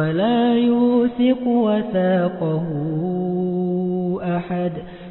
ولا يوثق وثاقه أحد.